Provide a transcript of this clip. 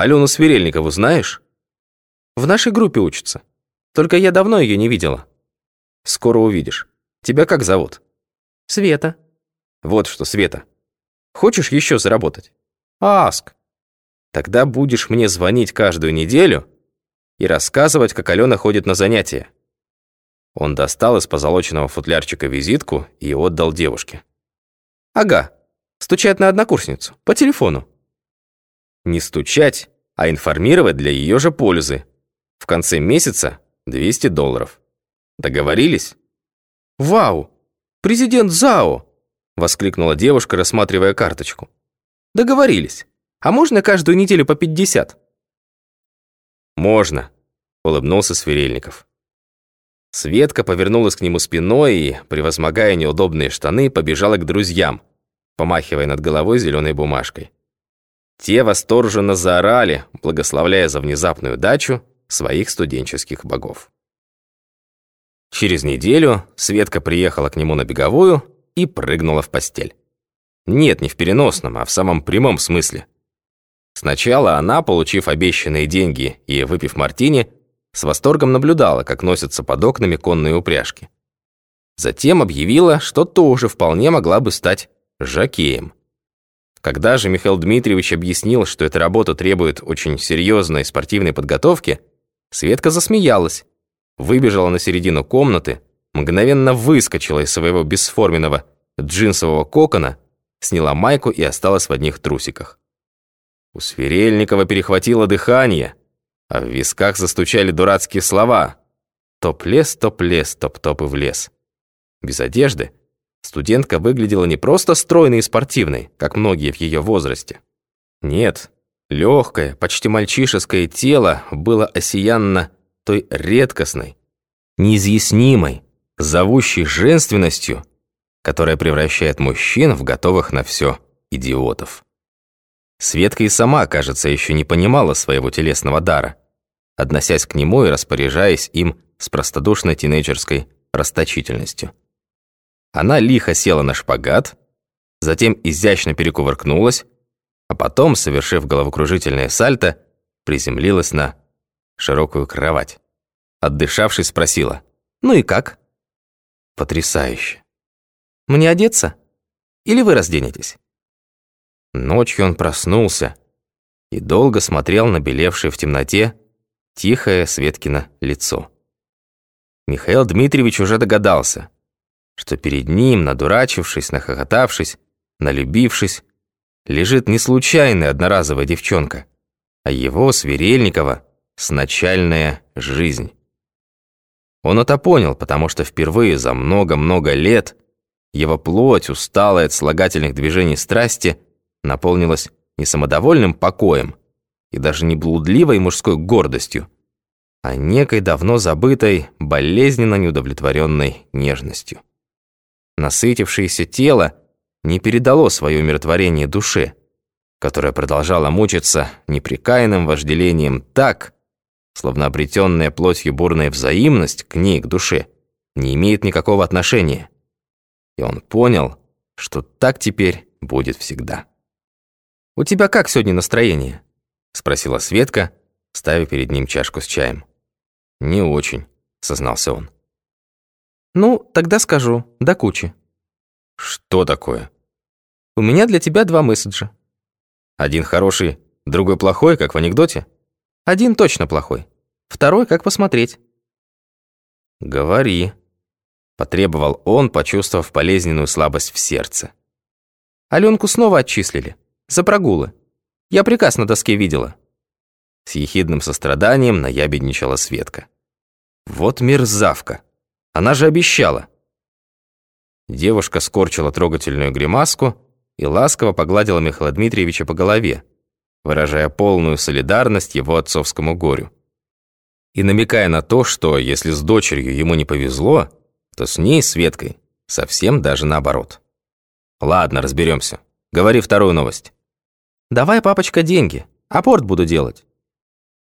Алену Сверельникову знаешь?» В нашей группе учится. Только я давно ее не видела. «Скоро увидишь. Тебя как зовут?» Света. «Вот что, Света. Хочешь еще заработать?» Аск. Тогда будешь мне звонить каждую неделю и рассказывать, как Алена ходит на занятия». Он достал из позолоченного футлярчика визитку и отдал девушке. Ага. Стучать на однокурсницу. По телефону. Не стучать, а информировать для ее же пользы. В конце месяца 200 долларов. Договорились? Вау! Президент ЗАО! Воскликнула девушка, рассматривая карточку. Договорились. А можно каждую неделю по 50? Можно, улыбнулся Сверельников. Светка повернулась к нему спиной и, превозмогая неудобные штаны, побежала к друзьям, помахивая над головой зеленой бумажкой. Те восторженно заорали, благословляя за внезапную дачу своих студенческих богов. Через неделю Светка приехала к нему на беговую и прыгнула в постель. Нет, не в переносном, а в самом прямом смысле. Сначала она, получив обещанные деньги и выпив мартини, с восторгом наблюдала, как носятся под окнами конные упряжки. Затем объявила, что тоже вполне могла бы стать жакеем. Когда же Михаил Дмитриевич объяснил, что эта работа требует очень серьезной спортивной подготовки, Светка засмеялась, выбежала на середину комнаты, мгновенно выскочила из своего бесформенного джинсового кокона, сняла майку и осталась в одних трусиках. У Сверельникова перехватило дыхание – а в висках застучали дурацкие слова. Топ-лес, топ-лес, топ-топ и в лес. Без одежды студентка выглядела не просто стройной и спортивной, как многие в ее возрасте. Нет, легкое, почти мальчишеское тело было осиянно той редкостной, неизъяснимой, зовущей женственностью, которая превращает мужчин в готовых на все идиотов. Светка и сама, кажется, еще не понимала своего телесного дара относясь к нему и распоряжаясь им с простодушной тинейджерской расточительностью. Она лихо села на шпагат, затем изящно перекувыркнулась, а потом, совершив головокружительное сальто, приземлилась на широкую кровать. Отдышавшись, спросила, «Ну и как?» «Потрясающе». «Мне одеться? Или вы разденетесь?» Ночью он проснулся и долго смотрел на белевший в темноте тихое Светкино лицо. Михаил Дмитриевич уже догадался, что перед ним, надурачившись, нахохотавшись, налюбившись, лежит не случайная одноразовая девчонка, а его, Сверельникова, сначальная жизнь. Он это понял, потому что впервые за много-много лет его плоть, усталая от слагательных движений страсти, наполнилась не самодовольным покоем, и даже не блудливой мужской гордостью, а некой давно забытой, болезненно неудовлетворенной нежностью. Насытившееся тело не передало свое умиротворение душе, которая продолжала мучиться непрекаянным вожделением так, словно обретенная плотью бурная взаимность к ней, к душе, не имеет никакого отношения. И он понял, что так теперь будет всегда. «У тебя как сегодня настроение?» — спросила Светка, ставя перед ним чашку с чаем. «Не очень», — сознался он. «Ну, тогда скажу, до кучи». «Что такое?» «У меня для тебя два месседжа». «Один хороший, другой плохой, как в анекдоте?» «Один точно плохой, второй как посмотреть». «Говори», — потребовал он, почувствовав болезненную слабость в сердце. Аленку снова отчислили. За прогулы. Я приказ на доске видела». С ехидным состраданием наябедничала Светка. «Вот мерзавка! Она же обещала!» Девушка скорчила трогательную гримаску и ласково погладила Михаила Дмитриевича по голове, выражая полную солидарность его отцовскому горю. И намекая на то, что если с дочерью ему не повезло, то с ней, Светкой, совсем даже наоборот. «Ладно, разберемся. Говори вторую новость». «Давай, папочка, деньги. Апорт буду делать».